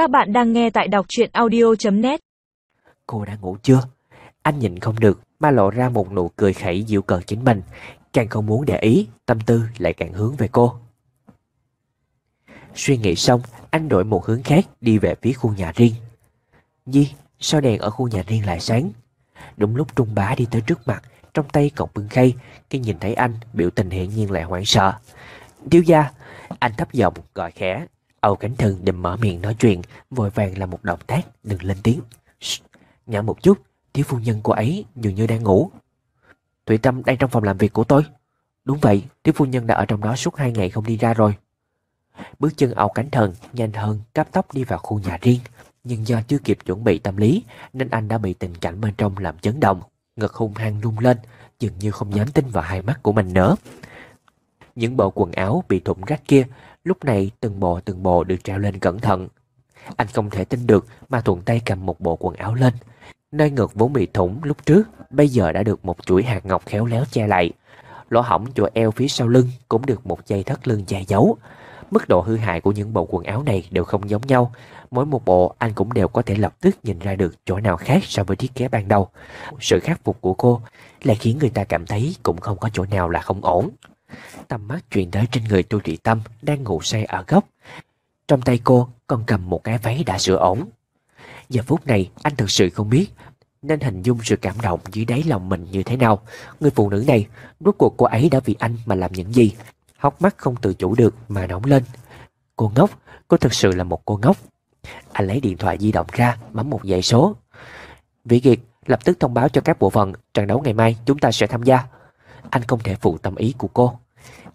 Các bạn đang nghe tại đọc truyện audio.net Cô đã ngủ chưa? Anh nhìn không được mà lộ ra một nụ cười khẩy dịu cợt chính mình. Càng không muốn để ý, tâm tư lại càng hướng về cô. Suy nghĩ xong, anh đổi một hướng khác đi về phía khu nhà riêng. Di, sao đèn ở khu nhà riêng lại sáng? Đúng lúc Trung Bá đi tới trước mặt, trong tay còn bưng khay, khi nhìn thấy anh, biểu tình hiển nhiên lại hoảng sợ. Thiếu gia, anh thấp giọng gọi khẽ. Âu Cánh Thần định mở miệng nói chuyện, vội vàng làm một động tác, đừng lên tiếng. Shh, nhỏ một chút, thiếu phu nhân cô ấy dường như đang ngủ. Thủy Tâm đang trong phòng làm việc của tôi. Đúng vậy, thiếu phu nhân đã ở trong đó suốt hai ngày không đi ra rồi. Bước chân Âu Cánh Thần nhanh hơn, cấp tốc đi vào khu nhà riêng. Nhưng do chưa kịp chuẩn bị tâm lý, nên anh đã bị tình cảnh bên trong làm chấn động. Ngực hung hăng rung lên, dường như không dám tin vào hai mắt của mình nữa. Những bộ quần áo bị thủng rách kia, lúc này từng bộ từng bộ được treo lên cẩn thận. Anh không thể tin được mà thuận tay cầm một bộ quần áo lên. Nơi ngực vốn bị thủng lúc trước, bây giờ đã được một chuỗi hạt ngọc khéo léo che lại. Lỗ hỏng chỗ eo phía sau lưng cũng được một dây thắt lưng che giấu. Mức độ hư hại của những bộ quần áo này đều không giống nhau. Mỗi một bộ anh cũng đều có thể lập tức nhìn ra được chỗ nào khác so với thiết kế ban đầu. Sự khắc phục của cô lại khiến người ta cảm thấy cũng không có chỗ nào là không ổn. Tầm mắt chuyển tới trên người Tu Trị Tâm đang ngủ say ở góc. Trong tay cô còn cầm một cái váy đã sửa ổn. Giờ phút này anh thực sự không biết nên hình dung sự cảm động dưới đáy lòng mình như thế nào. Người phụ nữ này, rốt cuộc cô ấy đã vì anh mà làm những gì? Hóc mắt không tự chủ được mà nóng lên. Cô ngốc, cô thực sự là một cô ngốc. Anh lấy điện thoại di động ra, bấm một dãy số. Vĩ Kiệt, lập tức thông báo cho các bộ phận trận đấu ngày mai chúng ta sẽ tham gia. Anh không thể phụ tâm ý của cô.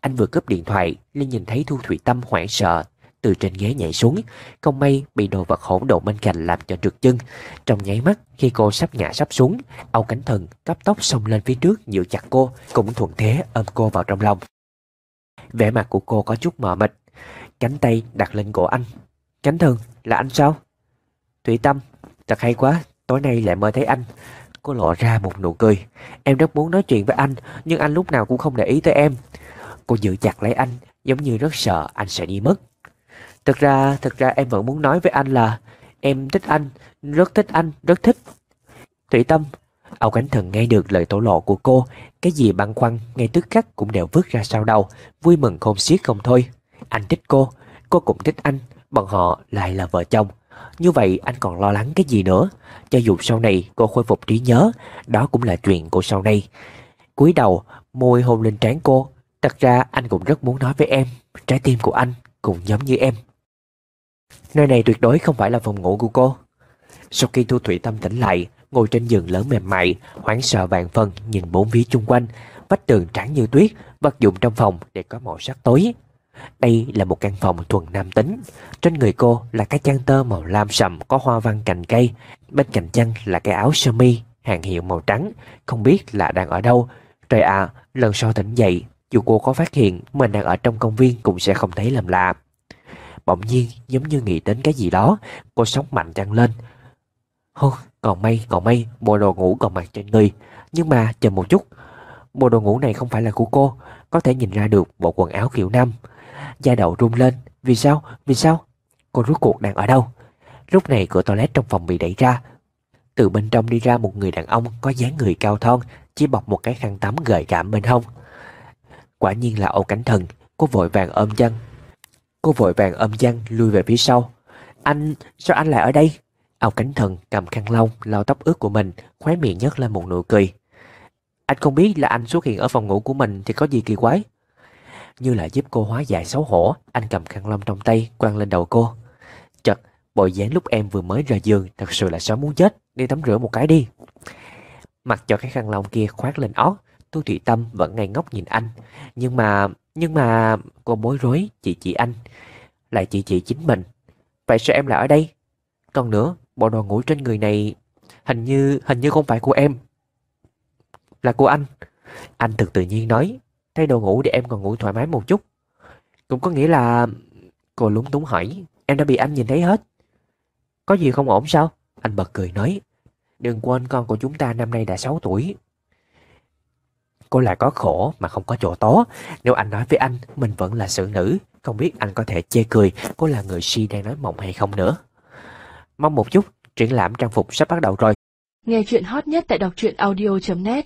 Anh vừa cướp điện thoại, liền nhìn thấy Thu Thủy Tâm hoảng sợ, từ trên ghế nhảy xuống, không may bị đồ vật hỗn độn bên cạnh làm cho trượt chân. Trong nháy mắt, khi cô sắp ngã sắp xuống, Âu Cánh Thần cấp tốc xông lên phía trước giữ chặt cô, cũng thuận thế ôm cô vào trong lòng. Vẻ mặt của cô có chút mờ mịt, cánh tay đặt lên cổ anh. Cánh Thần, là anh sao? Thủy Tâm, thật hay quá, tối nay lại mơ thấy anh. Cô lộ ra một nụ cười. Em rất muốn nói chuyện với anh, nhưng anh lúc nào cũng không để ý tới em. Cô giữ chặt lấy anh, giống như rất sợ anh sẽ đi mất. thật ra, thật ra em vẫn muốn nói với anh là em thích anh, rất thích anh, rất thích. Thủy Tâm, Âu Cánh Thần nghe được lời tổ lộ của cô, cái gì băn khoăn ngay tức khắc cũng đều vứt ra sau đầu, vui mừng khôn xiết không thôi. Anh thích cô, cô cũng thích anh, bọn họ lại là vợ chồng. Như vậy anh còn lo lắng cái gì nữa? Cho dù sau này cô khôi phục trí nhớ, đó cũng là chuyện của sau này. cúi đầu, môi hôn lên trán cô. Thật ra anh cũng rất muốn nói với em, trái tim của anh cũng giống như em. Nơi này tuyệt đối không phải là phòng ngủ của cô. Sau khi Thu Thủy Tâm tỉnh lại, ngồi trên giường lớn mềm mại, hoảng sợ vàng phân nhìn bốn phía chung quanh, vách tường trắng như tuyết, vật dụng trong phòng để có màu sắc tối. Đây là một căn phòng thuần nam tính. Trên người cô là cái chăn tơ màu lam sậm có hoa văn cành cây. Bên cạnh chăn là cái áo sơ mi hàng hiệu màu trắng. Không biết là đang ở đâu. Trời ạ, lần sau tỉnh dậy, dù cô có phát hiện mình đang ở trong công viên cũng sẽ không thấy làm lạ. Bỗng nhiên giống như nghĩ đến cái gì đó, cô sóc mạnh chăn lên. Hô, còn may, còn may, bộ đồ ngủ còn mặc trên người. Nhưng mà chờ một chút, bộ đồ ngủ này không phải là của cô, có thể nhìn ra được bộ quần áo kiểu nam. Da đầu run lên, vì sao, vì sao? Cô rốt cuộc đang ở đâu? Lúc này cửa toilet trong phòng bị đẩy ra. Từ bên trong đi ra một người đàn ông có dáng người cao thon, chỉ bọc một cái khăn tắm gợi cảm bên hông. Quả nhiên là Âu Cảnh Thần, cô vội vàng ôm chân. Cô vội vàng ôm chân lui về phía sau. Anh, sao anh lại ở đây? Âu Cảnh Thần cầm khăn lông lau tóc ướt của mình, khóe miệng nhấc lên một nụ cười. Anh không biết là anh xuất hiện ở phòng ngủ của mình thì có gì kỳ quái. Như là giúp cô hóa giải xấu hổ, anh cầm khăn lông trong tay quăng lên đầu cô. Chật, bộ dáng lúc em vừa mới rời giường thật sự là sớm muốn chết, đi tắm rửa một cái đi. Mặc cho cái khăn lông kia khoác lên ót, Tu Thủy Tâm vẫn ngây ngốc nhìn anh. Nhưng mà, nhưng mà cô bối rối chị chị anh, lại chị chị chính mình. Vậy sao em lại ở đây? Còn nữa, bộ đồ ngủ trên người này hình như hình như không phải của em. Là của anh. Anh thực tự nhiên nói, thay đồ ngủ để em còn ngủ thoải mái một chút. Cũng có nghĩa là... Cô lúng túng hỏi, em đã bị anh nhìn thấy hết. Có gì không ổn sao? Anh bật cười nói, đừng quên con của chúng ta năm nay đã 6 tuổi. Cô lại có khổ mà không có chỗ tố. Nếu anh nói với anh, mình vẫn là sự nữ, không biết anh có thể chê cười cô là người si đang nói mộng hay không nữa. Mong một chút, triển lãm trang phục sắp bắt đầu rồi. Nghe chuyện hot nhất tại đọc truyện audio.net